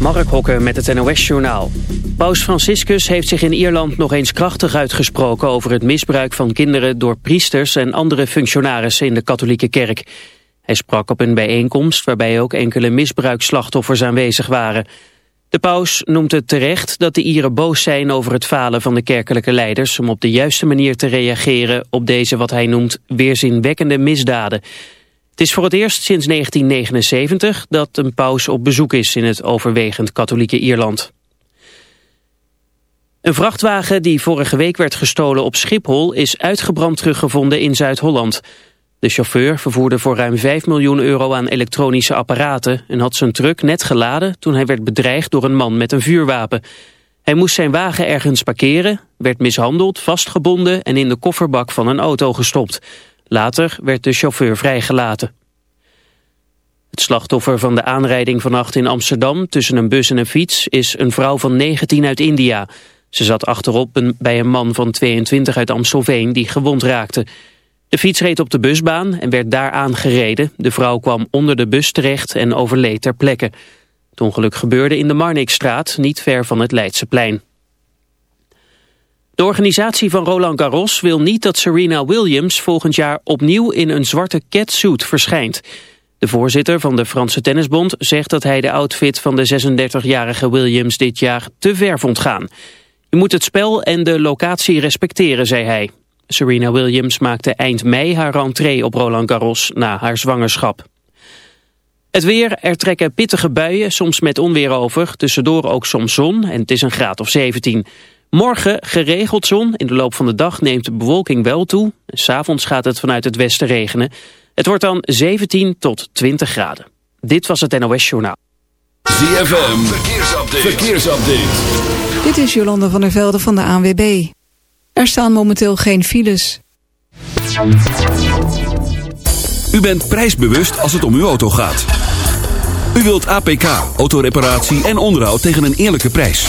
Mark Hokker met het NOS-journaal. Paus Franciscus heeft zich in Ierland nog eens krachtig uitgesproken... over het misbruik van kinderen door priesters en andere functionarissen in de katholieke kerk. Hij sprak op een bijeenkomst waarbij ook enkele misbruikslachtoffers aanwezig waren. De paus noemt het terecht dat de Ieren boos zijn over het falen van de kerkelijke leiders... om op de juiste manier te reageren op deze wat hij noemt weerzinwekkende misdaden... Het is voor het eerst sinds 1979 dat een paus op bezoek is in het overwegend katholieke Ierland. Een vrachtwagen die vorige week werd gestolen op Schiphol is uitgebrand teruggevonden in Zuid-Holland. De chauffeur vervoerde voor ruim 5 miljoen euro aan elektronische apparaten en had zijn truck net geladen toen hij werd bedreigd door een man met een vuurwapen. Hij moest zijn wagen ergens parkeren, werd mishandeld, vastgebonden en in de kofferbak van een auto gestopt. Later werd de chauffeur vrijgelaten. Het slachtoffer van de aanrijding vannacht in Amsterdam tussen een bus en een fiets is een vrouw van 19 uit India. Ze zat achterop bij een man van 22 uit Amstelveen die gewond raakte. De fiets reed op de busbaan en werd daar aangereden. De vrouw kwam onder de bus terecht en overleed ter plekke. Het ongeluk gebeurde in de Marnixstraat, niet ver van het Leidseplein. De organisatie van Roland Garros wil niet dat Serena Williams volgend jaar opnieuw in een zwarte catsuit verschijnt. De voorzitter van de Franse Tennisbond zegt dat hij de outfit van de 36-jarige Williams dit jaar te ver vond gaan. U moet het spel en de locatie respecteren, zei hij. Serena Williams maakte eind mei haar rentree op Roland Garros na haar zwangerschap. Het weer, er trekken pittige buien, soms met onweer over, tussendoor ook soms zon en het is een graad of 17. Morgen geregeld zon. In de loop van de dag neemt de bewolking wel toe. S'avonds gaat het vanuit het westen regenen. Het wordt dan 17 tot 20 graden. Dit was het NOS Journaal. ZFM, verkeersupdate. verkeersupdate. Dit is Jolanda van der Velde van de ANWB. Er staan momenteel geen files. U bent prijsbewust als het om uw auto gaat. U wilt APK, autoreparatie en onderhoud tegen een eerlijke prijs.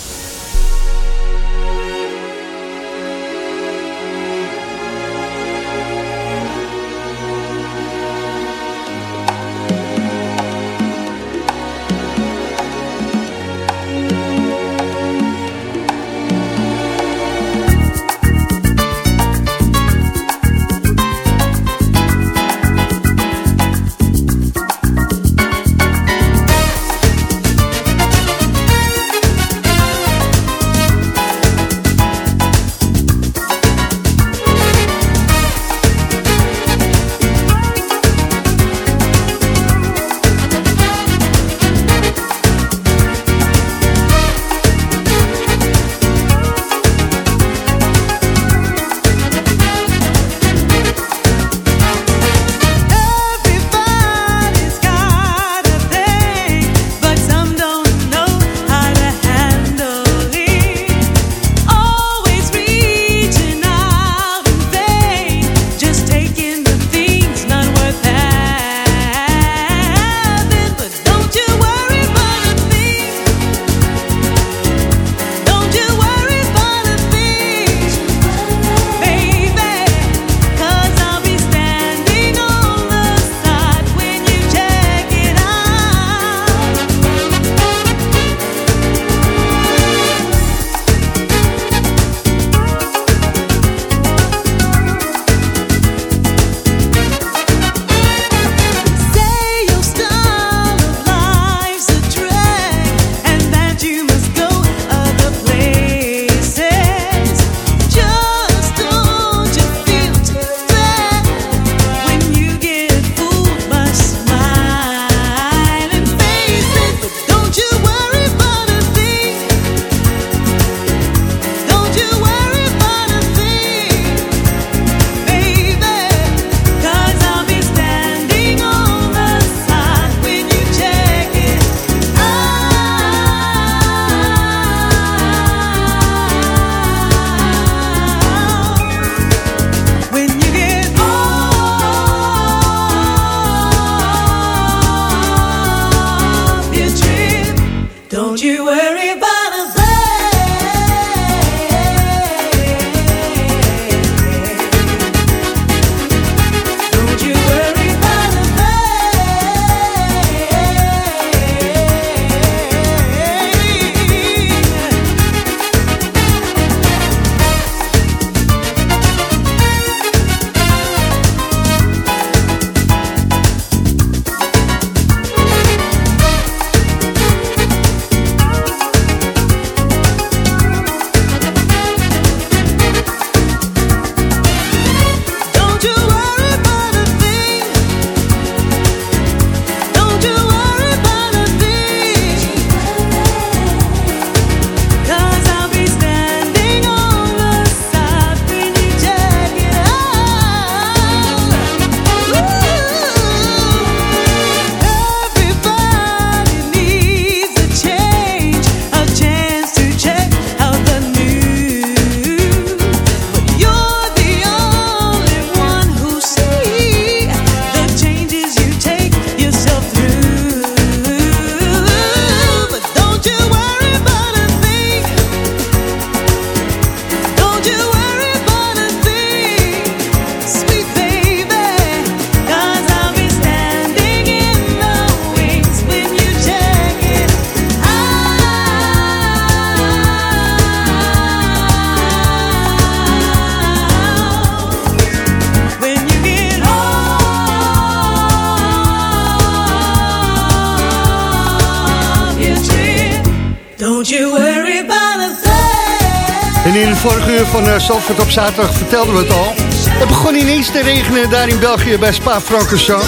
Don't you worry about a thing. En in het vorige uur van uh, Zandvoort op zaterdag vertelden we het al. Het begon ineens te regenen daar in België bij Spa-Francorchamps.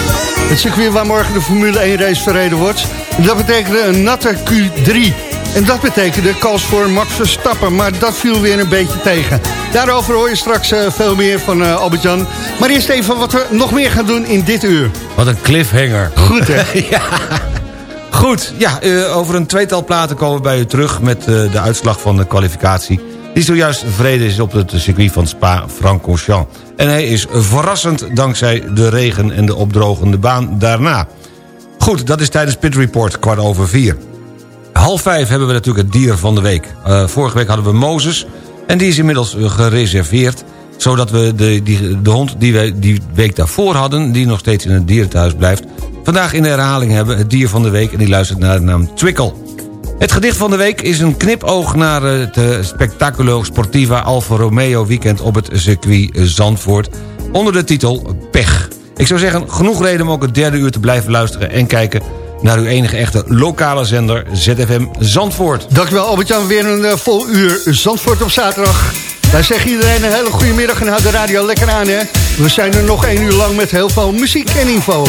Het circuit waar morgen de Formule 1 race verreden wordt. En dat betekende een natte Q3. En dat betekende kans voor Max Verstappen. Maar dat viel weer een beetje tegen. Daarover hoor je straks uh, veel meer van uh, Albert-Jan. Maar eerst even wat we nog meer gaan doen in dit uur. Wat een cliffhanger. Goed hè? ja. Goed, ja, uh, over een tweetal platen komen we bij u terug... met de uitslag van de kwalificatie... die zojuist vrede is op het circuit van Spa-Francorchamps. En hij is verrassend dankzij de regen en de opdrogende baan daarna. Goed, dat is tijdens Pit Report, kwart over vier. Half vijf hebben we natuurlijk het dier van de week. Uh, vorige week hadden we Mozes en die is inmiddels gereserveerd... zodat we de, die, de hond die we die week daarvoor hadden... die nog steeds in het dierenthuis blijft... vandaag in de herhaling hebben het dier van de week... en die luistert naar de naam Twikkel. Het gedicht van de week is een knipoog naar het Spectaculo Sportiva Alfa Romeo weekend op het circuit Zandvoort onder de titel Pech. Ik zou zeggen, genoeg reden om ook het derde uur te blijven luisteren en kijken naar uw enige echte lokale zender ZFM Zandvoort. Dankjewel Albert-Jan, weer een uh, vol uur Zandvoort op zaterdag. Wij zeggen iedereen een hele goede middag en houd de radio lekker aan hè. We zijn er nog één uur lang met heel veel muziek en info.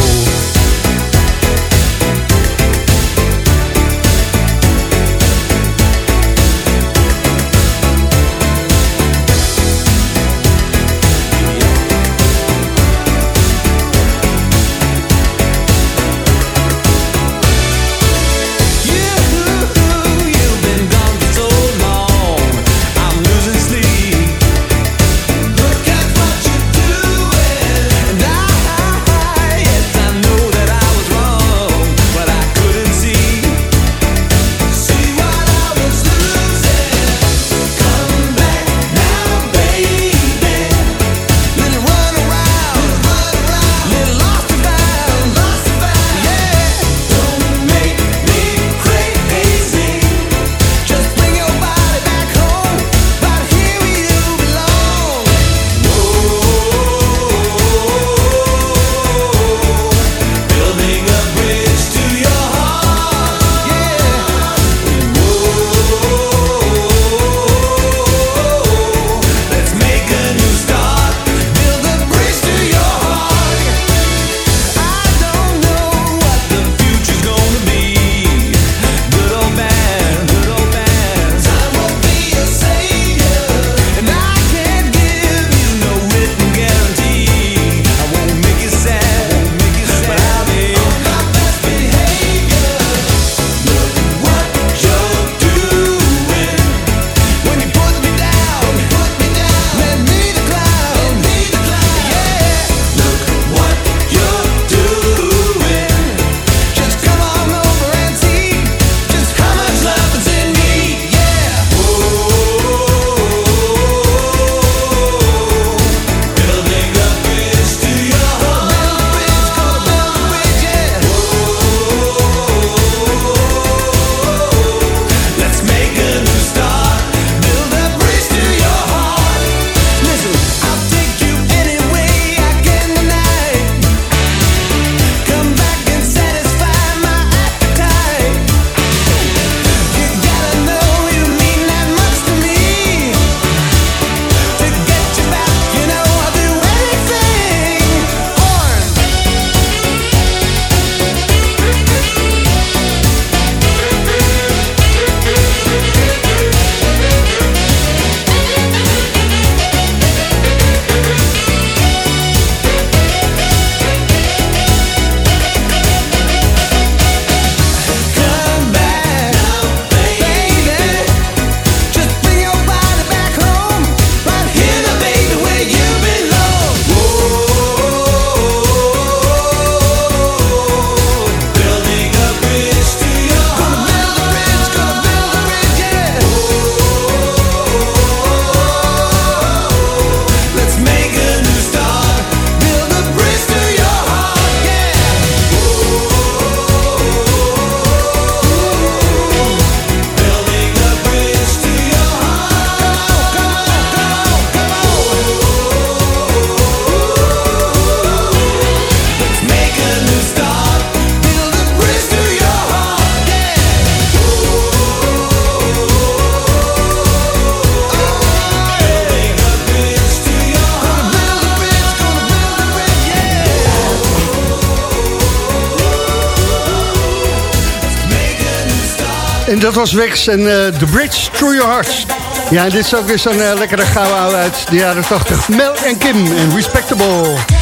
Dat was Wex en eh, The Bridge Through Your Heart. Ja, dit is ook weer zo'n eh, lekkere oude uit de jaren 80. Mel en Kim en Respectable.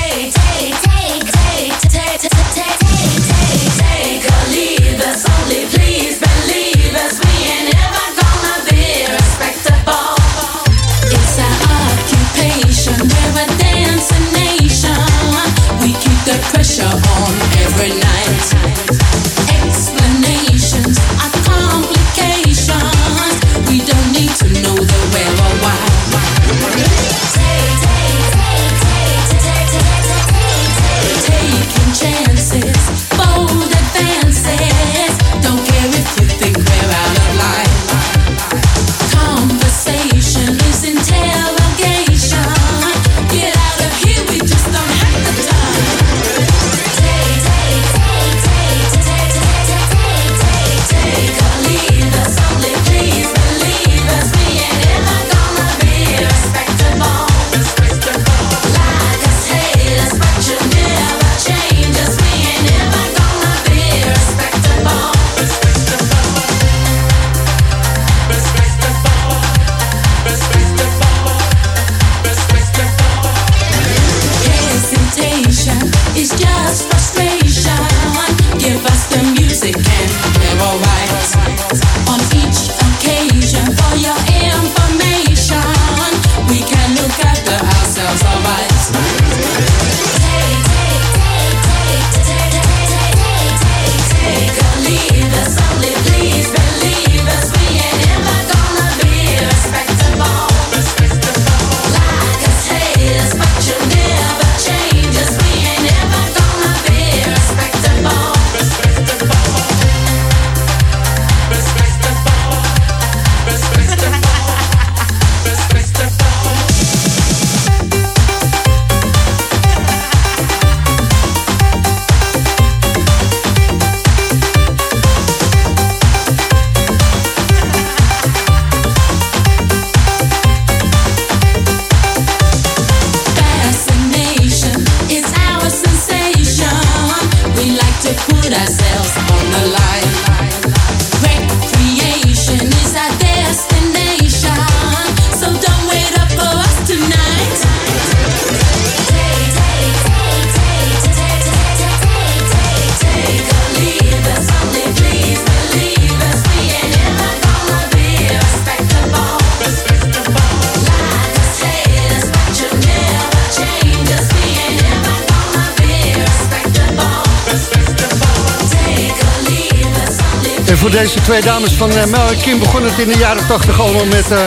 Deze twee dames van eh, Mel en Kim begon het in de jaren 80 allemaal met... eh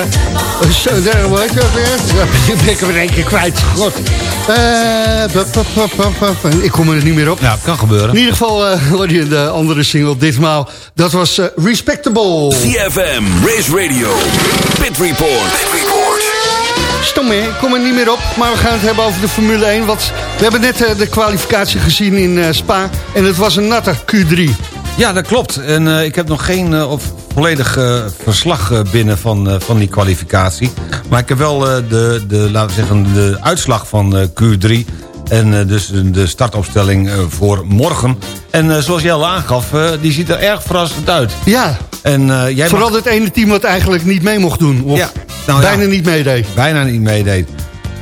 zo, daar, heet dat weer? Ja, ben ik hem in één keer kwijt. God. Eh, ik kom er niet meer op. Ja, het kan gebeuren. In ieder geval eh hoorde je de andere single ditmaal. Dat was Respectable. CFM, Race Radio, Pit Report. Stom hè, ik kom er niet meer op. Maar we gaan het hebben over de Formule 1. Want we hebben net de kwalificatie gezien in Spa. En het was een natte Q3. Ja, dat klopt. En eh, ik heb nog geen eh, of volledig eh, verslag binnen van, van die kwalificatie. Maar ik heb wel de, de, laten we zeggen, de uitslag van eh, Q3... en dus de startopstelling voor morgen. En zoals jij al aangaf, die ziet er erg verrassend uit. Ja, En jij vooral mag het ene team wat eigenlijk niet mee mocht doen. Of Ja, nou ja. bijna niet meedeed. bijna niet meedeed.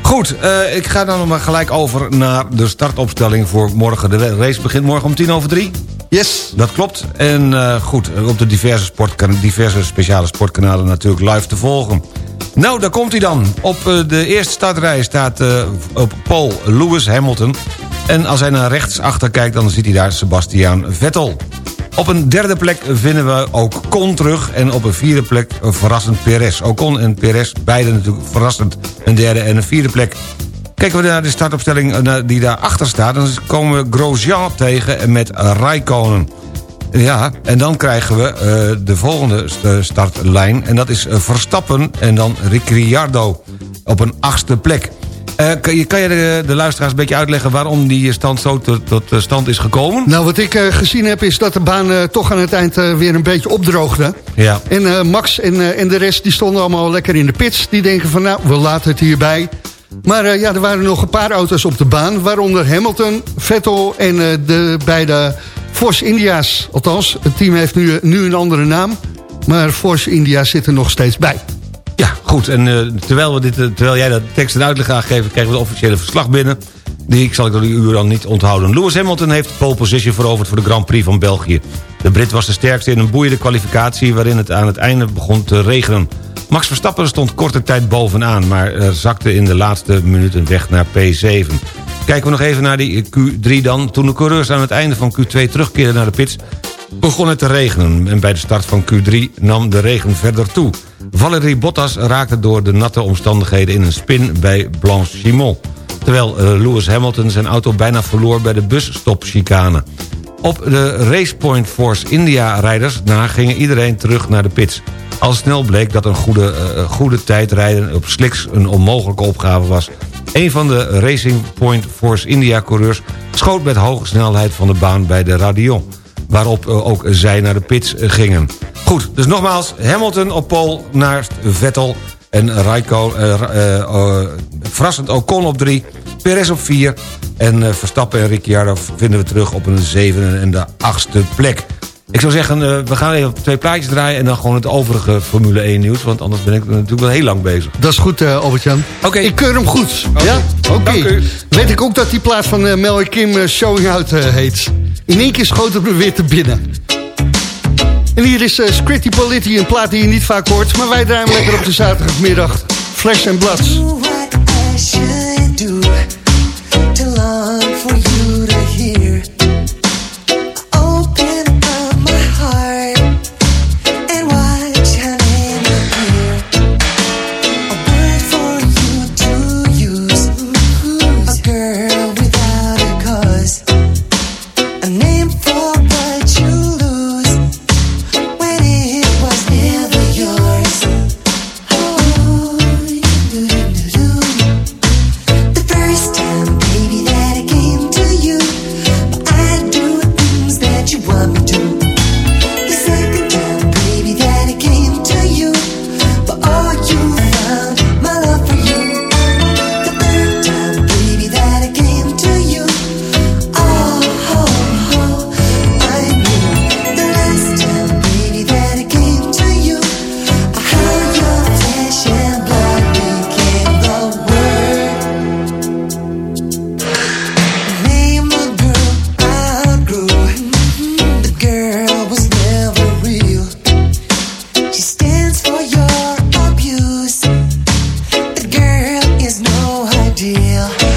Goed, ik ga dan nog maar gelijk over naar de startopstelling voor morgen. De race begint morgen om tien over drie. Yes. Dat klopt. En eh, goed, op de diverse, sportkana- diverse speciale sportkanalen natuurlijk live te volgen. Nou, daar komt hij dan. Op eh, de eerste startrij staat eh, op Paul Lewis Hamilton. En als hij naar rechts achter kijkt, dan ziet hij daar Sebastian Vettel. Op een derde plek vinden we ook Con terug. En op een vierde plek verrassend Perez. Ocon en Perez, beide natuurlijk verrassend een derde en een vierde plek. Kijken we naar de startopstelling eh, die daarachter staat... dan komen we Grosjean tegen met Raikkonen. Ja, en dan krijgen we eh, de volgende st- startlijn... en dat is eh, Verstappen en dan Ricciardo op een achtste plek. Eh, kan, je, kan je de, de luisteraars een beetje uitleggen... waarom die stand zo tot, tot eh, stand is gekomen? Nou, wat ik eh, gezien heb is dat de baan eh, toch aan het eind eh, weer een beetje opdroogde. Ja. En eh, Max en, eh, en de rest die stonden allemaal lekker in de pits. Die denken van nou, we laten het hierbij. Maar eh, ja, er waren nog een paar auto's op de baan. Waaronder Hamilton, Vettel en eh, de beide Force India's. Althans, het team heeft nu, nu een andere naam. Maar Force India zit er nog steeds bij. Ja, goed. En uh, terwijl, we dit, uh, terwijl jij dat tekst en uitleg geven... krijgen we de officiële verslag binnen. Die zal ik door uur dan niet onthouden. Lewis Hamilton heeft de pole position veroverd voor de Grand Prix van België. De Brit was de sterkste in een boeiende kwalificatie... waarin het aan het einde begon te regenen. Max Verstappen stond korte tijd bovenaan... maar zakte in de laatste minuten weg naar P7. Kijken we nog even naar die Q3 dan. Toen de coureurs aan het einde van Q2 terugkeerden naar de pits... begon het te regenen. En bij de start van Q3 nam de regen verder toe. Valerie Bottas raakte door de natte omstandigheden in een spin bij Blanchimont. Terwijl uh, Lewis Hamilton zijn auto bijna verloor bij de busstopchicane. Op de Racepoint Force India-rijders na gingen iedereen terug naar de pits. Al snel bleek dat een goede, uh, goede tijdrijden op slicks een onmogelijke opgave was. Een van de Racing Point Force India-coureurs schoot met hoge snelheid van de baan bij de Radion. Waarop uh, ook zij naar de pits gingen. Goed, dus nogmaals, Hamilton op pole naast Vettel en Raiko, uh, uh, verrassend Ocon op drie, Perez op vier... en Verstappen en Ricciardo vinden we terug op een zevende en de achtste plek. Ik zou zeggen, uh, we gaan even twee plaatjes draaien... en dan gewoon het overige Formule 1 nieuws. Want anders ben ik natuurlijk wel heel lang bezig. Dat is goed, uh, Albert-Jan. Oké. Okay. Ik keur hem goed. Okay. Ja? Oké. Okay. Weet ik ook dat die plaat van uh, Mel en Kim Showing Out heet. In één keer schoten we weer te binnen. En hier is uh, Scritty Polity, een plaat die je niet vaak hoort... maar wij draaien lekker op de zaterdagmiddag. Flesh and Blood. To you feel.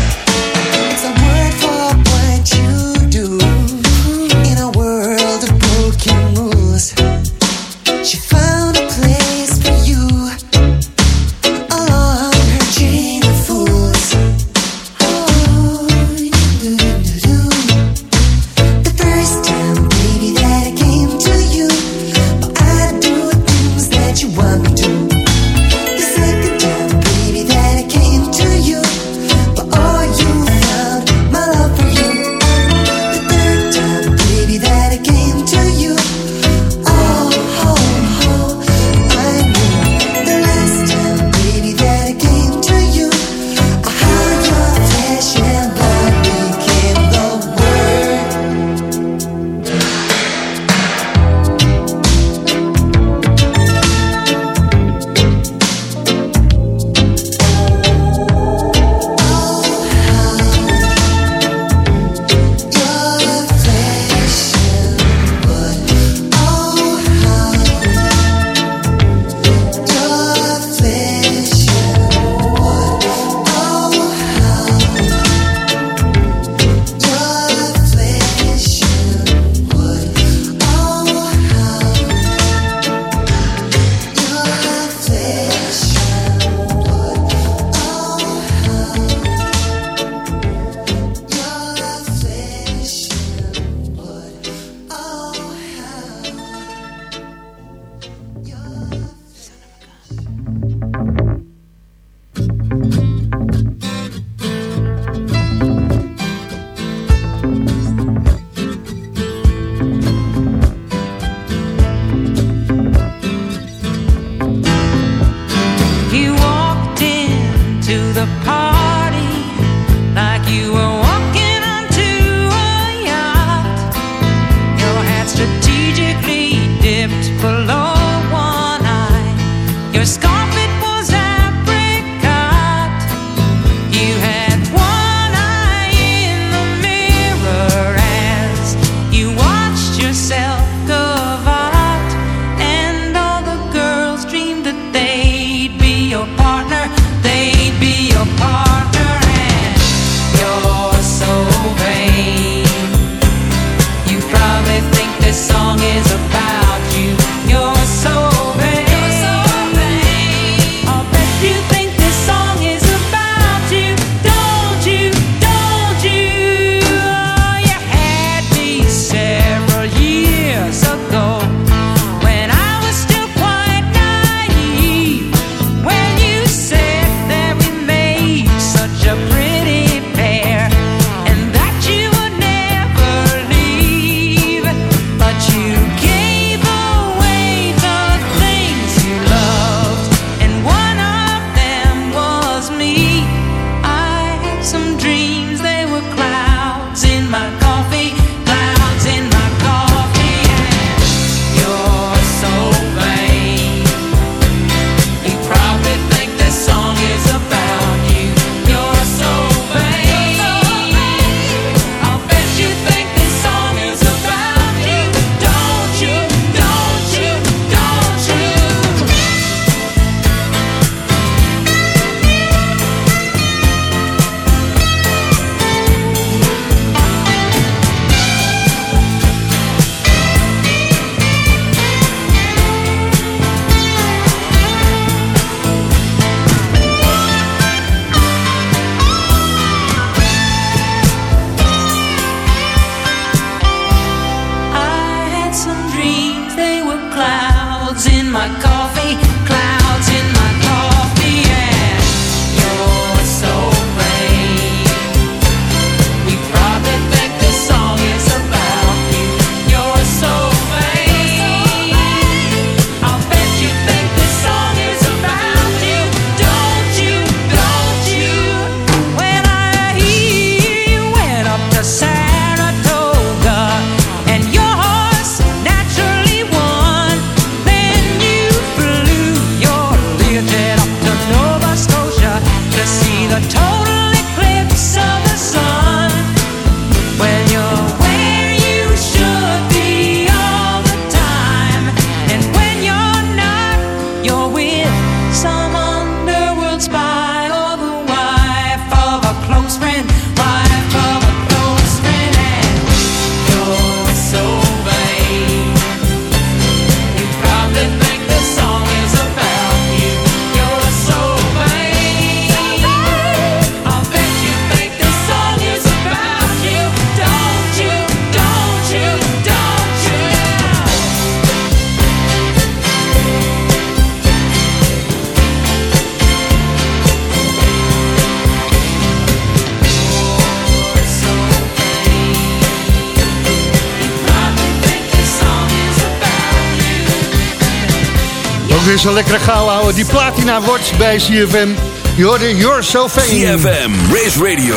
Ook weer zo'n lekkere gauw houden. Die platina wordt bij CFM. Je hoorde You're So Fame. CFM, Race Radio,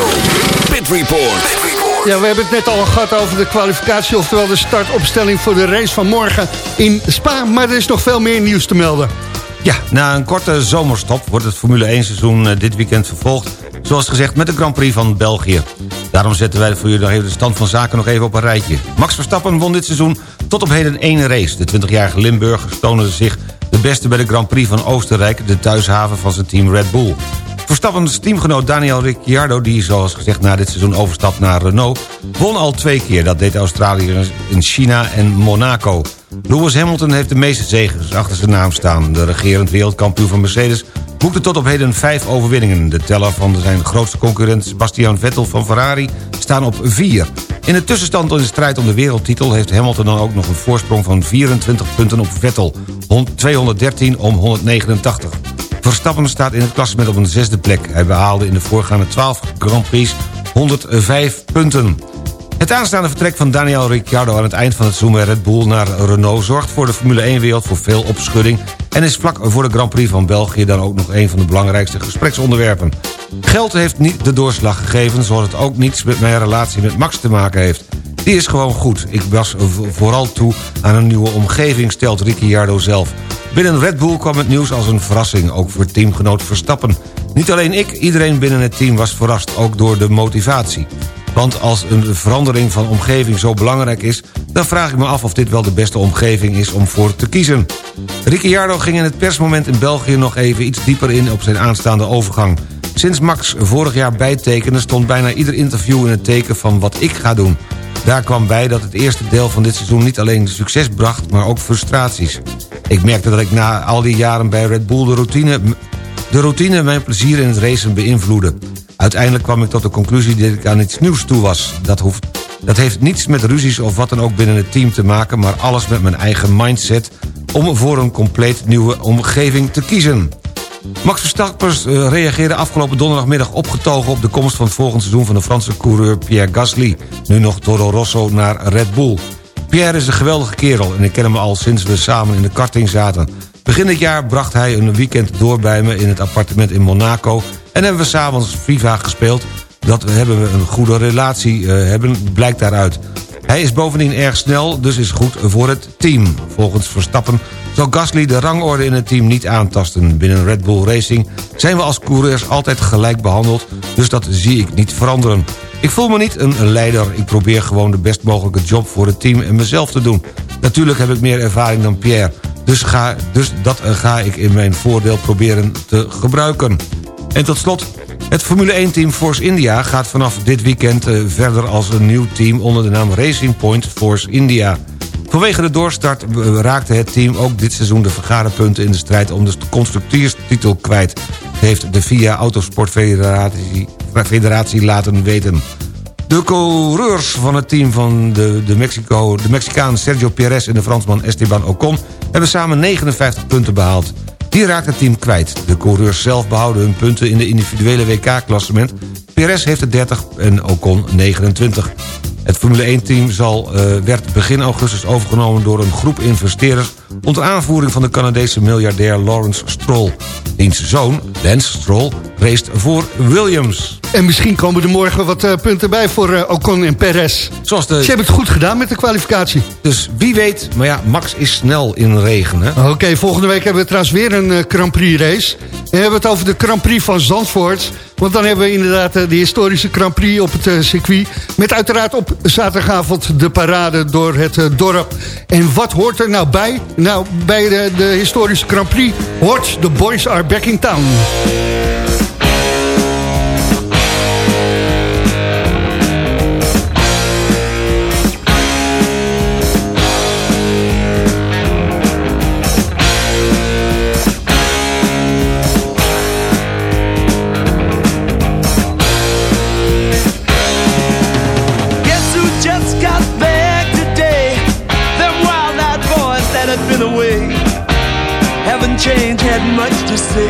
Pit Report. Ja, we hebben het net al gehad over de kwalificatie... oftewel de startopstelling voor de race van morgen in Spa. Maar er is nog veel meer nieuws te melden. Ja, na een korte zomerstop wordt het Formule 1 seizoen eh, dit weekend vervolgd. Zoals gezegd met de Grand Prix van België. Daarom zetten wij voor jullie nog even de stand van zaken nog even op een rijtje. Max Verstappen won dit seizoen tot op heden één race. De 20-jarige Limburger toonde zich beste bij de Grand Prix van Oostenrijk... de thuishaven van zijn team Red Bull. Verstappens teamgenoot Daniel Ricciardo... die zoals gezegd na dit seizoen overstapt naar Renault... won al twee keer. Dat deed Australië in China en Monaco. Lewis Hamilton heeft de meeste zegens achter zijn naam staan. De regerend wereldkampioen van Mercedes boekte tot op heden vijf overwinningen. De teller van zijn grootste concurrent Sebastian Vettel van Ferrari staan op vier. In de tussenstand in de strijd om de wereldtitel... heeft Hamilton dan ook nog een voorsprong van 24 punten op Vettel. 213 om 189. Verstappen staat in het klassement op een zesde plek. Hij behaalde in de voorgaande 12 Grand Prix 105 punten. Het aanstaande vertrek van Daniel Ricciardo aan het eind van het seizoen Red Bull naar Renault... zorgt voor de Formule 1-wereld voor veel opschudding... en is vlak voor de Grand Prix van België dan ook nog een van de belangrijkste gespreksonderwerpen. Geld heeft niet de doorslag gegeven, zoals het ook niets met mijn relatie met Max te maken heeft. Die is gewoon goed. Ik was vooral toe aan een nieuwe omgeving, stelt Ricciardo zelf. Binnen Red Bull kwam het nieuws als een verrassing, ook voor teamgenoot Verstappen. Niet alleen ik, iedereen binnen het team was verrast, ook door de motivatie. Want als een verandering van omgeving zo belangrijk is... dan vraag ik me af of dit wel de beste omgeving is om voor te kiezen. Ricciardo ging in het persmoment in België nog even iets dieper in... op zijn aanstaande overgang. Sinds Max vorig jaar bijtekende stond bijna ieder interview in het teken van wat ik ga doen. Daar kwam bij dat het eerste deel van dit seizoen niet alleen succes bracht... maar ook frustraties. Ik merkte dat ik na al die jaren bij Red Bull de routine de routine mijn plezier in het racen beïnvloedde. Uiteindelijk kwam ik tot de conclusie dat ik aan iets nieuws toe was. Dat, hoeft, dat heeft niets met ruzies of wat dan ook binnen het team te maken... maar alles met mijn eigen mindset om voor een compleet nieuwe omgeving te kiezen. Max Verstappen eh, reageerde afgelopen donderdagmiddag opgetogen... op de komst van het volgende seizoen van de Franse coureur Pierre Gasly... nu nog Toro Rosso naar Red Bull. Pierre is een geweldige kerel en ik ken hem al sinds we samen in de karting zaten. Begin dit jaar bracht hij een weekend door bij me in het appartement in Monaco... en hebben we s'avonds FIFA gespeeld. Dat hebben we een goede relatie eh, hebben, blijkt daaruit. Hij is bovendien erg snel, dus is goed voor het team. Volgens Verstappen zal Gasly de rangorde in het team niet aantasten. Binnen Red Bull Racing zijn we als coureurs altijd gelijk behandeld... dus dat zie ik niet veranderen. Ik voel me niet een leider. Ik probeer gewoon de best mogelijke job voor het team en mezelf te doen. Natuurlijk heb ik meer ervaring dan Pierre. Dus, ga, dus dat eh, ga ik in mijn voordeel proberen te gebruiken. En tot slot, het Formule 1-team Force India gaat vanaf dit weekend eh, verder als een nieuw team onder de naam Racing Point Force India. Vanwege de doorstart eh, raakte het team ook dit seizoen de vergaderpunten in de strijd om de constructeurstitel kwijt, heeft de FIA Autosportfederatie Federatie laten weten. De coureurs van het team van de, de, Mexico, de Mexicaan Sergio Perez en de Fransman Esteban Ocon... hebben samen 59 punten behaald. Die raakt het team kwijt. De coureurs zelf behouden hun punten in de individuele WK-klassement. Perez heeft er 30 en Ocon 29. Het Formule 1-team zal, eh, werd begin augustus overgenomen door een groep investeerders... onder aanvoering van de Canadese miljardair Lawrence Stroll. Diens zoon, Lance Stroll, race voor Williams. En misschien komen er morgen wat eh, punten bij voor eh, Ocon en Perez. Zoals de, Ze hebben het goed gedaan met de kwalificatie. Dus wie weet, maar ja, Max is snel in regen? Oké, volgende week hebben we trouwens weer een eh, Grand Prix race. En we hebben het over de Grand Prix van Zandvoort. Want dan hebben we inderdaad de historische Grand Prix op het circuit. Met uiteraard op zaterdagavond de parade door het dorp. En wat hoort er nou bij? Nou, bij de, historische Grand Prix hoort The Boys Are Back in Town. To say.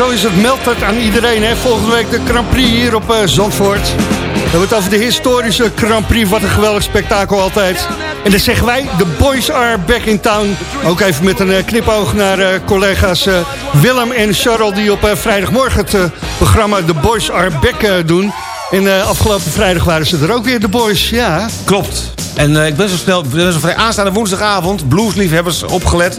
Zo is het, meldt het aan iedereen. Hè? Volgende week de Grand Prix hier op eh, Zandvoort. We hebben het over de historische Grand Prix. Wat een geweldig spektakel altijd. En dan zeggen wij, the boys are back in town. Ook even met een eh, knipoog naar eh, collega's Willem en Charles... die op vrijdagmorgen het programma The Boys are back doen. En afgelopen vrijdag waren ze er ook weer, de boys. Ja, Klopt. En ik ben zo snel, ben zo vrij aanstaande woensdagavond, bluesliefhebbers opgelet.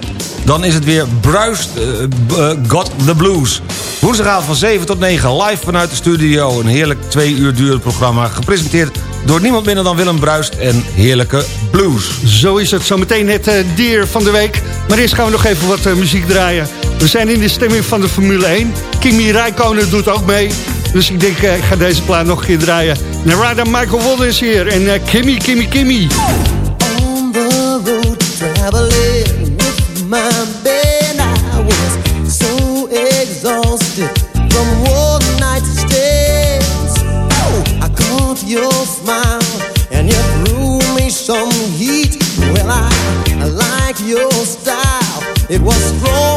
Dan is het weer Bruist eh, eh, Got the Blues. Woensdagavond van 7 tot 9 live vanuit de studio. Een heerlijk twee uur durend programma. Gepresenteerd door niemand minder dan Willem Bruist en heerlijke blues. Zo is het, zometeen het eh, dier van de week. Maar eerst gaan we nog even wat muziek draaien. We zijn in de stemming van de Formule 1. Kimi Räikkönen doet ook mee. Dus ik denk, ik ga deze plaat nog een keer draaien. Narada Michael Walden is hier en Kimmy, Kimmy, Kimmy. Your style. It was strong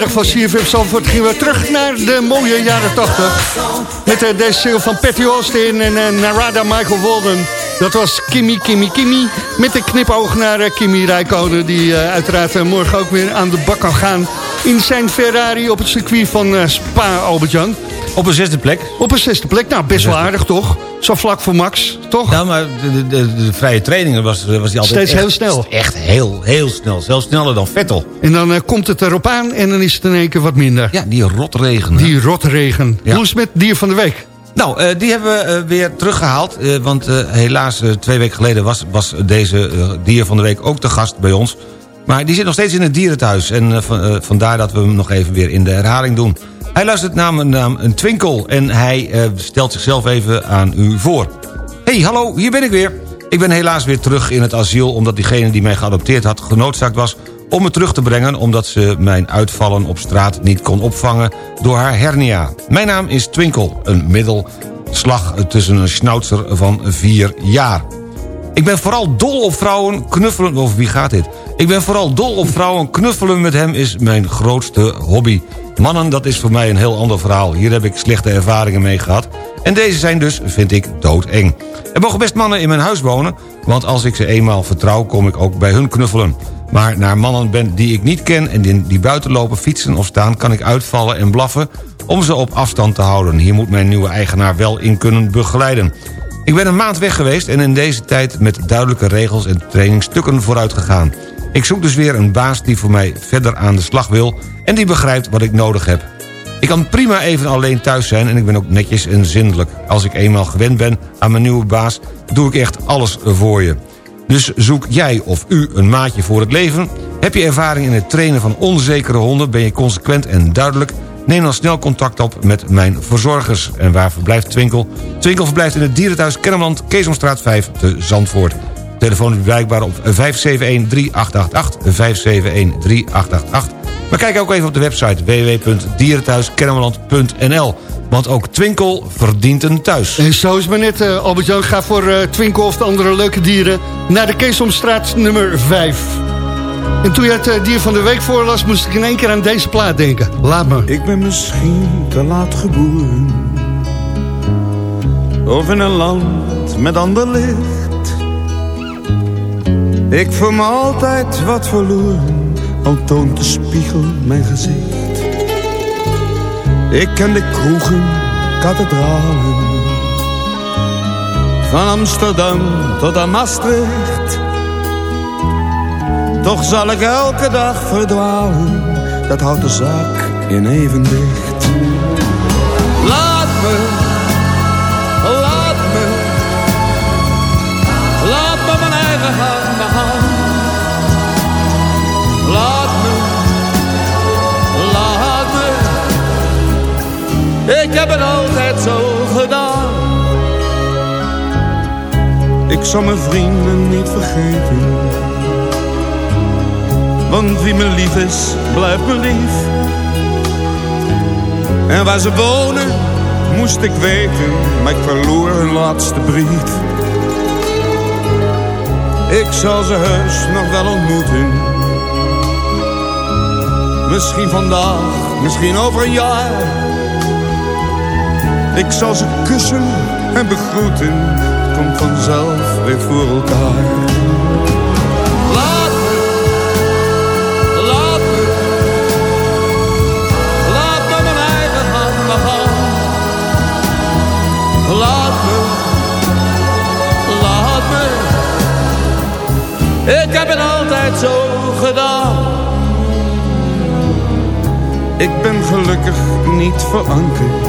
zaterdagmiddag van CFM Zandvoort gingen we terug naar de mooie jaren 80. Met eh, deze single van Patty Austin en eh, Narada Michael Walden. Dat was Kimmy, Kimmy, Kimmy. Met een knipoog naar eh, Kimi Räikkönen. Die eh, uiteraard eh, morgen ook weer aan de bak kan gaan. In zijn Ferrari op het circuit van eh, Spa, Albert-Jan. Op een zesde plek. Op een zesde plek. Nou, best wel aardig toch? Zo vlak voor Max, toch? Nou, maar de, de, de, de vrije trainingen was, was die altijd Steeds echt, heel snel. Echt heel, heel snel. Zelfs sneller dan Vettel. En dan eh, komt het erop aan en dan is het in één keer wat minder. Ja, die rotregen. hè. Die rotregen. Ja. Hoe is het met dier van de week? Nou, eh, die hebben we eh, weer teruggehaald. eh, want helaas, twee weken geleden was, was deze dier van de week ook te gast bij ons. Maar die zit nog steeds in het dierenthuis. En van- vandaar dat we hem nog even weer in de herhaling doen. Hij luistert naar mijn naam een twinkel. En hij eh, stelt zichzelf even aan u voor. Hey, hallo, hier ben ik weer. Ik ben helaas weer terug in het asiel... omdat diegene die mij geadopteerd had genoodzaakt was om me terug te brengen... omdat ze mijn uitvallen op straat niet kon opvangen door haar hernia. Mijn naam is Twinkel, een middelslag tussen een schnauzer van vier jaar. Ik ben vooral dol op vrouwen, knuffelen... Of wie gaat dit? Ik ben vooral dol op vrouwen, knuffelen met hem is mijn grootste hobby. Mannen, dat is voor mij een heel ander verhaal. Hier heb ik slechte ervaringen mee gehad. En deze zijn dus, vind ik, doodeng. Er mogen best mannen in mijn huis wonen... want als ik ze eenmaal vertrouw, kom ik ook bij hun knuffelen. Maar naar mannen ben die ik niet ken en die, die buiten lopen, fietsen of staan... kan ik uitvallen en blaffen om ze op afstand te houden. Hier moet mijn nieuwe eigenaar wel in kunnen begeleiden. Ik ben een maand weg geweest en in deze tijd met duidelijke regels en trainingsstukken vooruit gegaan. Ik zoek dus weer een baas die voor mij verder aan de slag wil... en die begrijpt wat ik nodig heb. Ik kan prima even alleen thuis zijn en ik ben ook netjes en zindelijk. Als ik eenmaal gewend ben aan mijn nieuwe baas... doe ik echt alles voor je. Dus zoek jij of u een maatje voor het leven? Heb je ervaring in het trainen van onzekere honden? Ben je consequent en duidelijk? Neem dan snel contact op met mijn verzorgers. En waar verblijft Twinkel? Twinkel verblijft in het dierenthuis Kennemerland... Keesomstraat 5 te Zandvoort. Telefoon is bereikbaar op 571-3888, 571-3888. Maar kijk ook even op de website www.dierenthuiskennemerland.nl. Want ook Twinkel verdient een thuis. En zo is maar net, eh, Albert-Jan. Ga voor eh, Twinkel of de andere leuke dieren... naar de Keesomstraat nummer 5. En toen je het eh, dier van de week voorlas... moest ik in één keer aan deze plaat denken. Laat me. Ik ben misschien te laat geboren. Of in een land met ander licht. Ik voel me altijd wat verloren. Al toont de spiegel mijn gezicht. Ik ken de kroegen, kathedralen. Van Amsterdam tot aan Maastricht. Toch zal ik elke dag verdwalen. Dat houdt de zaak in evenwicht. Heb het altijd zo gedaan. Ik zal mijn vrienden niet vergeten. Want wie me lief is, blijft me lief. En waar ze wonen, moest ik weten, maar ik verloor hun laatste brief. Ik zal ze heus nog wel ontmoeten. Misschien vandaag, misschien over een jaar. Ik zal ze kussen en begroeten, het komt vanzelf weer voor elkaar. Laat me, laat me, laat me mijn eigen hand maar gaan. Laat me, laat me, ik heb het altijd zo gedaan. Ik ben gelukkig niet verankerd.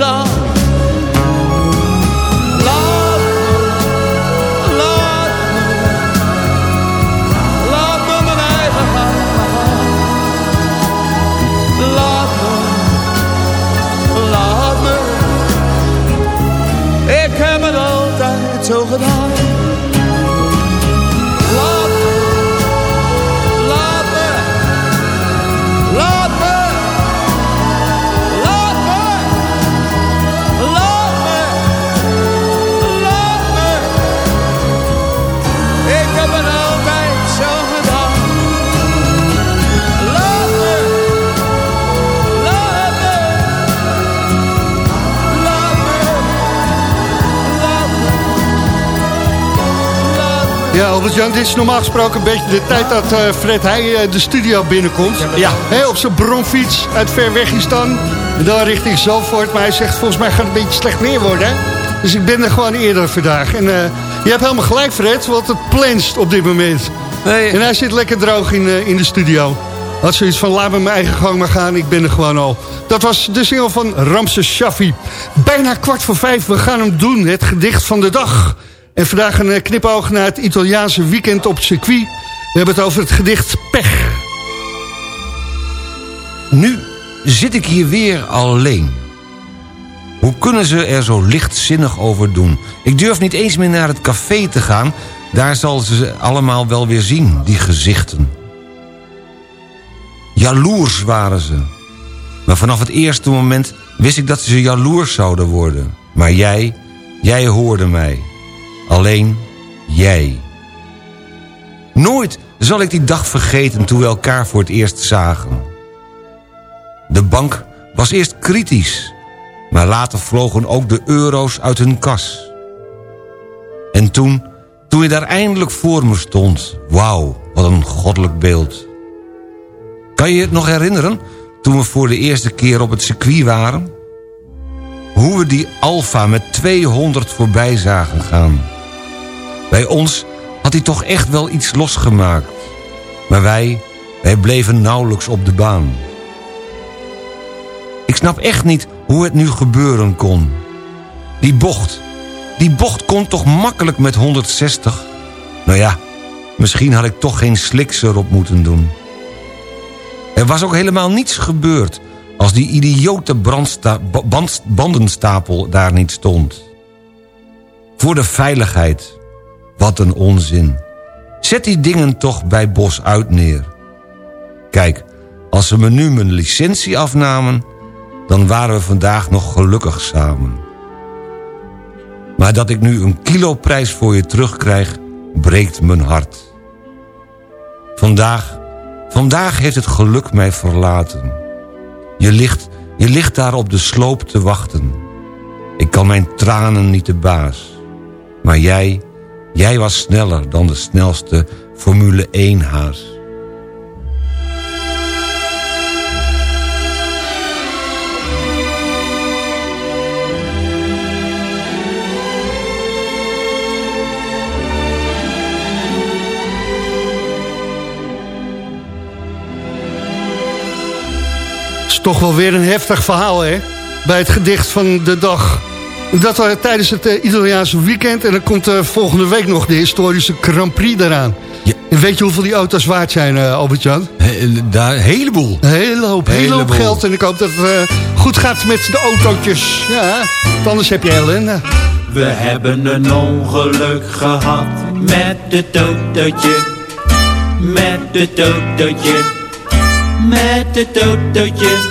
Ja, Albert-Jan, dit is normaal gesproken een beetje de tijd dat eh, Fred Heij eh, de studio binnenkomt. Ja. Op zijn bronfiets uit ver weg is dan. En dan richting Zalvoort. Maar hij zegt, volgens mij gaat het een beetje slecht weer worden. hè. Dus ik ben er gewoon eerder vandaag. En eh, je hebt helemaal gelijk, Fred, want het plenst op dit moment. Nee, En hij zit lekker droog in, in de studio. Had zoiets van, laat me mijn eigen gang maar gaan, ik ben er gewoon al. Dat was de single van Ramses Shaffi. Bijna kwart voor vijf, we gaan hem doen, het gedicht van de dag. En vandaag een eh, knipoog naar het Italiaanse weekend op circuit. We hebben het over het gedicht Pech. Nu zit ik hier weer alleen. Hoe kunnen ze er zo lichtzinnig over doen? Ik durf niet eens meer naar het café te gaan. Daar zal ze allemaal wel weer zien, die gezichten. Jaloers waren ze. Maar vanaf het eerste moment wist ik dat ze jaloers zouden worden. Maar jij, jij hoorde mij. Alleen jij. Nooit zal ik die dag vergeten toen we elkaar voor het eerst zagen. De bank was eerst kritisch, maar later vlogen ook de euro's uit hun kas. En toen, toen je daar eindelijk voor me stond, wauw, wat een goddelijk beeld. Kan je het nog herinneren, toen we voor de eerste keer op het circuit waren? Hoe we die Alfa met 200 voorbij zagen gaan. Bij ons had hij toch echt wel iets losgemaakt. Maar wij, wij bleven nauwelijks op de baan. Ik snap echt niet hoe het nu gebeuren kon. Die bocht, die bocht kon toch makkelijk met 160? Nou ja, misschien had ik toch geen sliks erop moeten doen. Er was ook helemaal niets gebeurd... als die idiote bandenstapel daar niet stond. Voor de veiligheid. Wat een onzin. Zet die dingen toch bij Bos uit neer. Kijk, als ze me nu mijn licentie afnamen... dan waren we vandaag nog gelukkig samen. Maar dat ik nu een kiloprijs voor je terugkrijg... breekt mijn hart. Vandaag, vandaag heeft het geluk mij verlaten. Je ligt, je ligt daar op de sloop te wachten. Ik kan mijn tranen niet de baas. Maar jij, jij was sneller dan de snelste Formule 1-haas. is toch wel weer een heftig verhaal, hè? Bij het gedicht van de dag. Dat was tijdens het eh, Italiaanse weekend. En dan komt eh, volgende week nog de historische Grand Prix eraan. Ja. En weet je hoeveel die auto's waard zijn, eh, Albert-Jan? daar, een heleboel. Een hele hoop, hele hoop geld. En ik hoop dat het eh, goed gaat met de autootjes. Ja, want anders heb je ellende. We hebben een ongeluk gehad met het autootje. Met het autootje. Met het autootje.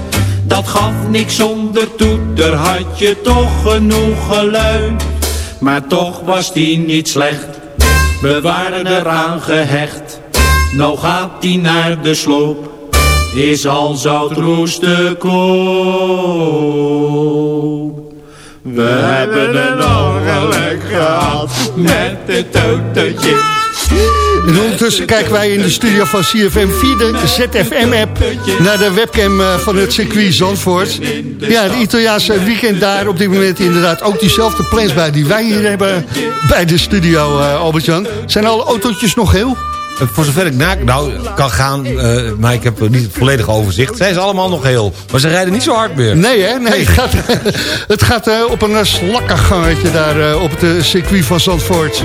Dat gaf niks zonder toeter, had je toch genoeg geluid. Maar toch was die niet slecht, we waren eraan gehecht. Nou gaat die naar de sloop, is al zout roest te koop. We hebben een ongeluk gehad met het autootje. En ondertussen kijken wij in de studio van CFM via de ZFM-app naar de webcam eh, van het circuit Zandvoort. Ja, de Italiaanse weekend daar op dit moment inderdaad ook diezelfde plans bij die wij hier hebben bij de studio, eh, Albert-Jan. Zijn alle autootjes nog heel? Eh, Voor zover ik na nou, kan gaan, maar ik heb niet het volledige overzicht. Zijn ze allemaal nog heel. Maar ze rijden niet zo hard meer. Nee, hè? Nee, het gaat, het gaat op een slakkengangetje daar op het circuit van Zandvoort.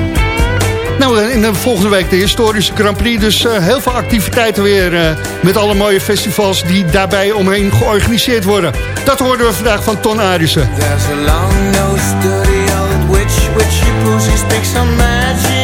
Nou, in de volgende week de historische Grand Prix. Dus eh, heel veel activiteiten weer eh, met alle mooie festivals die daarbij omheen georganiseerd worden. Dat hoorden we vandaag van Ton Arissen. There's a speaks a magic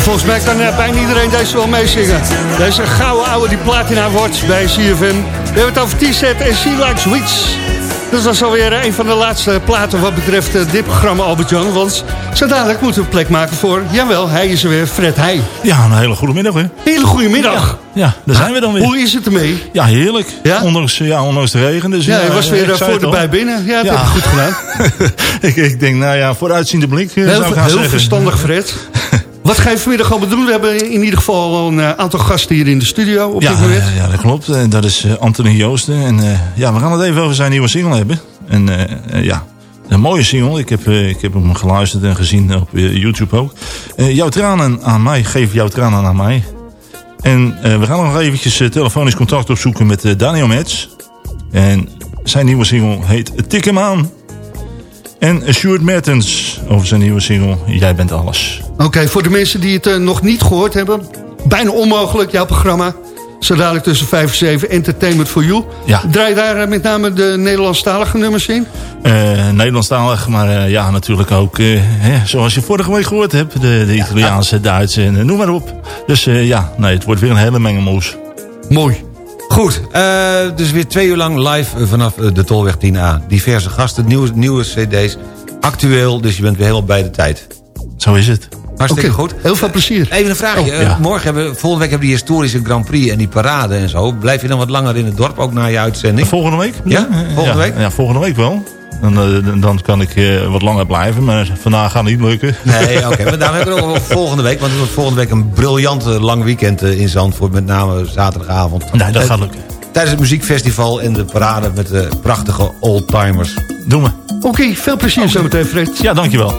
En volgens mij kan eh, bijna iedereen deze wel meezingen. Deze gouden oude die platina wordt bij CFM. We hebben het over T-set en She Likes Weeds. Dat was alweer een van de laatste platen wat betreft eh, dit programma, Albert-Jan. Want zo dadelijk moeten we plek maken voor, jawel, hij is er weer, Fred Heij. Ja, een hele goede middag, hè? Hele goede middag. Ja, daar zijn we dan weer. Hoe is het ermee? Ja, heerlijk. Ondanks, ja, ondanks de regen. Dus, Ja, je was weer eh, voor de bij binnen. Ja, dat Ja. heb je goed gedaan. ik, ik denk, nou ja, vooruitziende blik eh, Heel, zou ik gaan heel zeggen. verstandig, Fred. Wat ga je vanmiddag allemaal doen? We hebben in ieder geval al een eh, aantal gasten hier in de studio op ja, dit moment. ja, dat klopt. Eh, Dat is eh, Anthony Joosten. En ja, we gaan het even over zijn nieuwe single hebben. En ja, een mooie single. Ik heb, ik heb hem geluisterd en gezien op YouTube ook. Jouw tranen aan mij, geef jouw tranen aan mij. En we gaan nog eventjes telefonisch contact opzoeken met Daniel Metz. En zijn nieuwe single heet Tik hem aan. En Stuart Mertens over zijn nieuwe single Jij bent alles. Oké, voor de mensen die het eh, nog niet gehoord hebben... bijna onmogelijk, jouw programma. Zo dadelijk tussen 5 en 7, Entertainment for You. Ja. Draai daar eh, met name de Nederlandstalige nummers in? Eh Nederlandstalig, maar ja, natuurlijk ook, hè, zoals je vorige week gehoord hebt, de, de Italiaanse, Duitse en noem maar op. Dus ja, nee, het wordt weer een hele mengelmoes. Mooi. Goed, eh, dus weer twee uur lang live eh, vanaf eh, de Tolweg 10A. Diverse gasten, nieuwe, nieuwe cd's, actueel, dus je bent weer helemaal bij de tijd. Zo is het. Hartstikke Oké, goed. Heel veel plezier. Even een vraagje. Oh, ja. Morgen hebben, we- volgende week hebben we die historische Grand Prix en die parade en zo. Blijf je dan wat langer in het dorp, ook na je uitzending? Volgende week? Ja? Volgende ja, week? Ja, volgende week wel. Dan, eh, dan- dan kan ik eh, wat langer blijven, maar vandaag gaat het niet lukken. Nee, oké. Maar daarom heb ik het ook volgende week. Want het wordt volgende week een briljant lang weekend eh, in Zandvoort. Met name zaterdagavond. Nee, dat gaat lukken. Tijdens het muziekfestival en de parade met de prachtige oldtimers. Doen we. Oké, veel plezier zometeen, Fred. Ja, dankjewel.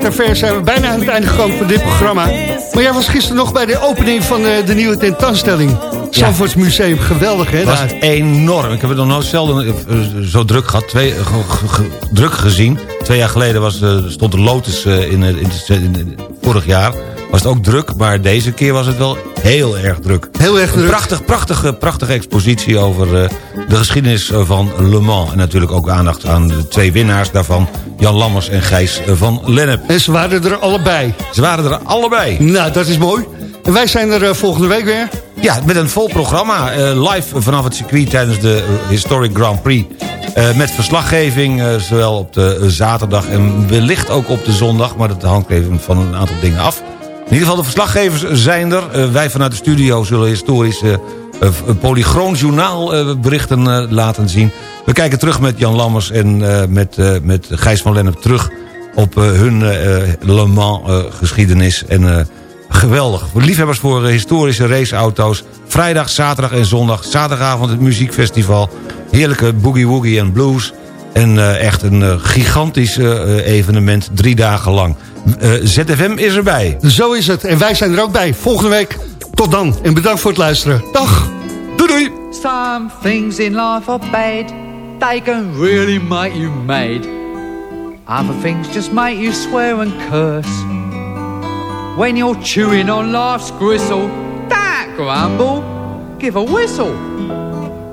En Affair zijn we bijna aan het einde gekomen van dit programma. Maar jij was gisteren nog bij de opening van eh, de nieuwe tentoonstelling. Zandvoorts Museum, geweldig hè? was daar. enorm. Ik heb het nog nooit zelden eh, zo druk gehad. Twee, eh, druk gezien. Twee jaar geleden was, stond de Lotus in, in, in- vorig jaar. Was het ook druk, maar deze keer was het wel heel erg druk. Heel erg Een druk. prachtig, prachtige, prachtige expositie over eh, de geschiedenis eh, van Le Mans. En natuurlijk ook aandacht aan de twee winnaars daarvan. Jan Lammers en Gijs eh, van Lennep. En ze waren er allebei. Ze waren er allebei. Nou, dat is mooi. En wij zijn er volgende week weer. Ja, met een vol programma. live vanaf het circuit tijdens de Historic Grand Prix. Met verslaggeving, zowel op de zaterdag en wellicht ook op de zondag. Maar dat hangt even van een aantal dingen af. In ieder geval, de verslaggevers zijn er. Eh, wij vanuit de studio zullen historisch eh, een polychroon journaal eh, berichten eh, laten zien. We kijken terug met Jan Lammers en eh, met, eh, met Gijs van Lennep terug... op eh, hun eh, Le Mans eh, geschiedenis. En eh, geweldig. Liefhebbers voor eh, historische raceauto's. Vrijdag, zaterdag en zondag. Zaterdagavond het muziekfestival. Heerlijke boogie woogie en blues. En eh, echt een eh, gigantisch eh, evenement. Drie dagen lang. Eh, ZFM is erbij. Zo is het. En wij zijn er ook bij. Volgende week. Tot dan. En bedankt voor het luisteren. Dag. Doei doei. Some things in life are bad. They can really make you mad. Other things just make you swear and curse. When you're chewing on life's gristle, don't grumble, give a whistle.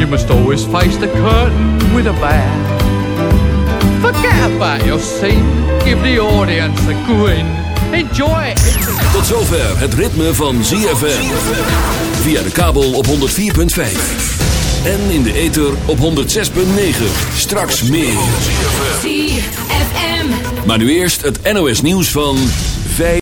You must always face the curtain with a bow. Forget about your scene, give the audience a grin. Enjoy it. Tot zover het ritme van ZFM. Via de kabel op 104.5. En in de ether op 106.9. Straks meer. ZFM. Maar nu eerst het NOS nieuws van 5.